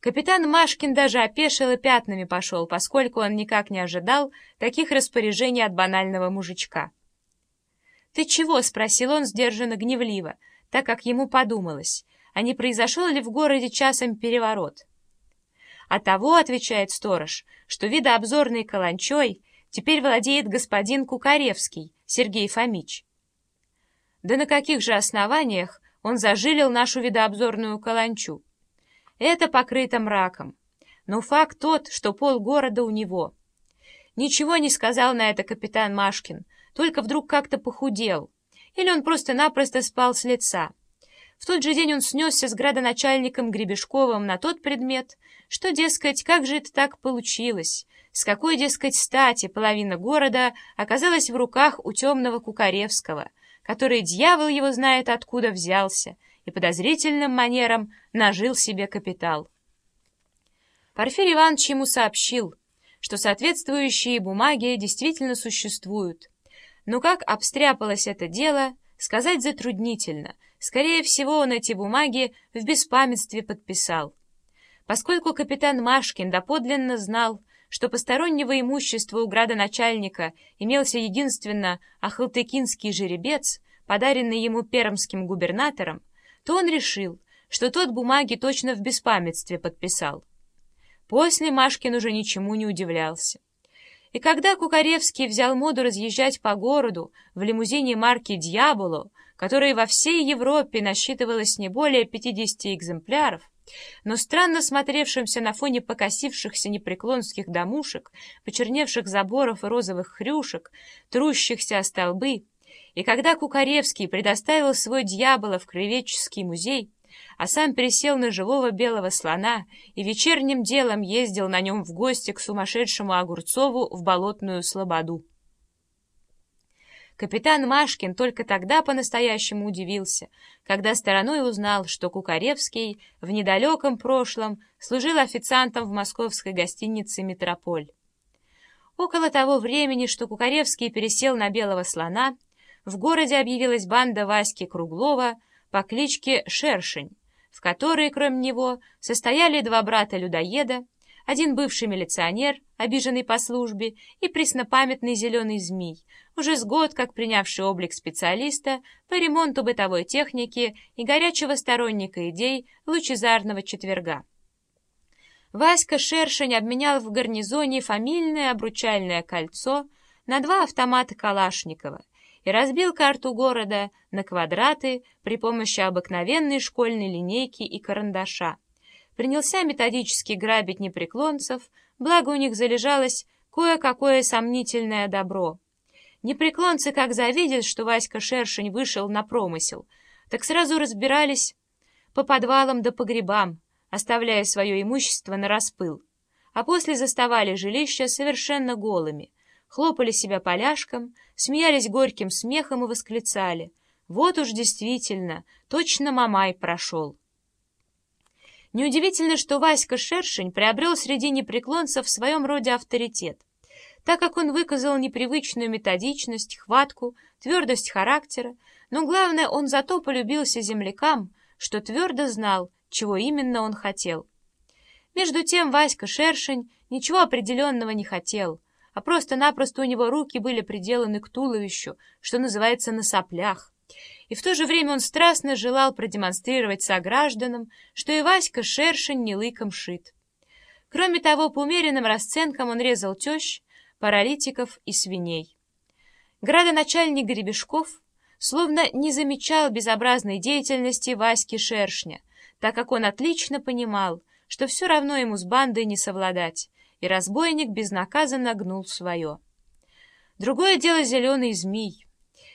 Капитан Машкин даже опешил и пятнами пошел, поскольку он никак не ожидал таких распоряжений от банального мужичка. «Ты чего?» — спросил он сдержанно гневливо, так как ему подумалось, а не произошел ли в городе часом переворот. «А того, — отвечает сторож, — что видообзорной каланчой теперь владеет господин Кукаревский Сергей Фомич». «Да на каких же основаниях он зажилил нашу видообзорную каланчу?» Это покрыто мраком. Но факт тот, что пол города у него. Ничего не сказал на это капитан Машкин, только вдруг как-то похудел. Или он просто-напросто спал с лица. В тот же день он снесся с градоначальником Гребешковым на тот предмет, что, дескать, как же это так получилось, с какой, дескать, стати половина города оказалась в руках у темного Кукаревского, который, дьявол его знает, откуда взялся, и подозрительным манером нажил себе капитал. Порфирий Иванович ему сообщил, что соответствующие бумаги действительно существуют, но как обстряпалось это дело, сказать затруднительно. Скорее всего, он эти бумаги в беспамятстве подписал. Поскольку капитан Машкин доподлинно знал, что постороннего имущества у градоначальника имелся единственно ахалтыкинский жеребец, подаренный ему пермским губернатором, то он решил, что тот бумаги точно в беспамятстве подписал. После Машкин уже ничему не удивлялся. И когда Кукаревский взял моду разъезжать по городу в лимузине марки «Дьяволо», которой во всей Европе насчитывалось не более 50 экземпляров, но странно смотревшимся на фоне покосившихся непреклонских домушек, почерневших заборов и розовых хрюшек, трущихся о столбы, и когда Кукаревский предоставил свой дьявола в краеведческий музей, а сам пересел на живого белого слона и вечерним делом ездил на нем в гости к сумасшедшему Огурцову в болотную слободу. Капитан Машкин только тогда по-настоящему удивился, когда стороной узнал, что Кукаревский в недалеком прошлом служил официантом в московской гостинице «Метрополь». Около того времени, что Кукаревский пересел на белого слона, в городе объявилась банда Васьки Круглова по кличке Шершень, в которой, кроме него, состояли два брата-людоеда, один бывший милиционер, обиженный по службе, и преснопамятный зеленый змей, уже с год как принявший облик специалиста по ремонту бытовой техники и горячего сторонника идей лучезарного четверга. Васька Шершень обменял в гарнизоне фамильное обручальное кольцо на два автомата Калашникова и разбил карту города на квадраты при помощи обыкновенной школьной линейки и карандаша. Принялся методически грабить непреклонцев, благо у них залежалось кое-какое сомнительное добро. Непреклонцы, как завидят, что Васька Шершень вышел на промысел, так сразу разбирались по подвалам да погребам, оставляя свое имущество на распыл, а после заставали жилища совершенно голыми, хлопали себя поляшком, смеялись горьким смехом и восклицали «Вот уж действительно, точно Мамай прошел». Неудивительно, что Васька Шершень приобрел среди непреклонцев в своем роде авторитет, так как он выказал непривычную методичность, хватку, твердость характера, но главное, он зато полюбился землякам, что твердо знал, чего именно он хотел. Между тем Васька Шершень ничего определенного не хотел, а просто-напросто у него руки были приделаны к туловищу, что называется на соплях. И в то же время он страстно желал продемонстрировать согражданам, что и Васька Шершень не лыком шит. Кроме того, по умеренным расценкам он резал тещ, паралитиков и свиней. Градоначальник Гребешков словно не замечал безобразной деятельности Васьки Шершня, так как он отлично понимал, что все равно ему с бандой не совладать, и разбойник безнаказанно гнул свое. Другое дело зеленый змей.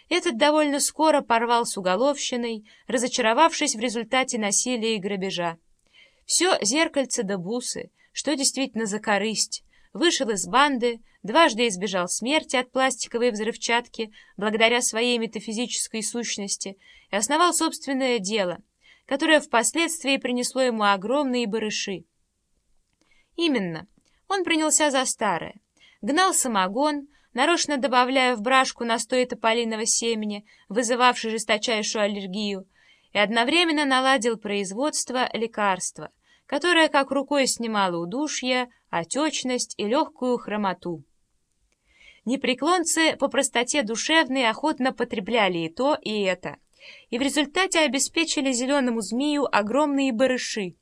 Этот довольно скоро порвал с уголовщиной, разочаровавшись в результате насилия и грабежа. Все зеркальце да бусы, что действительно за корысть, вышел из банды, дважды избежал смерти от пластиковой взрывчатки благодаря своей метафизической сущности и основал собственное дело, которое впоследствии принесло ему огромные барыши. Именно, он принялся за старое. Гнал самогон, нарочно добавляя в брашку настой тополиного семени, вызывавший жесточайшую аллергию, и одновременно наладил производство лекарства, которая как рукой снимала удушье, отечность и легкую хромоту. Непреклонцы по простоте душевной охотно потребляли и то, и это, и в результате обеспечили зеленому змею огромные барыши.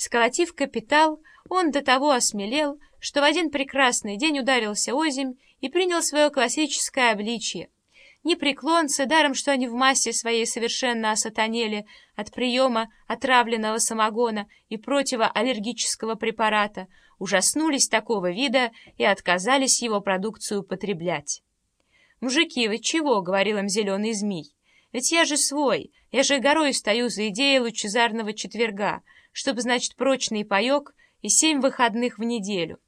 Сколотив капитал, он до того осмелел, что в один прекрасный день ударился озимь и принял свое классическое обличье — Непреклонцы, даром что они в массе своей совершенно осатанели от приема отравленного самогона и противоаллергического препарата, ужаснулись такого вида и отказались его продукцию потреблять. «Мужики, вы чего?» — говорил им зеленый змей. «Ведь я же свой, я же горой стою за идеей лучезарного четверга, чтобы, значит, прочный паек и семь выходных в неделю».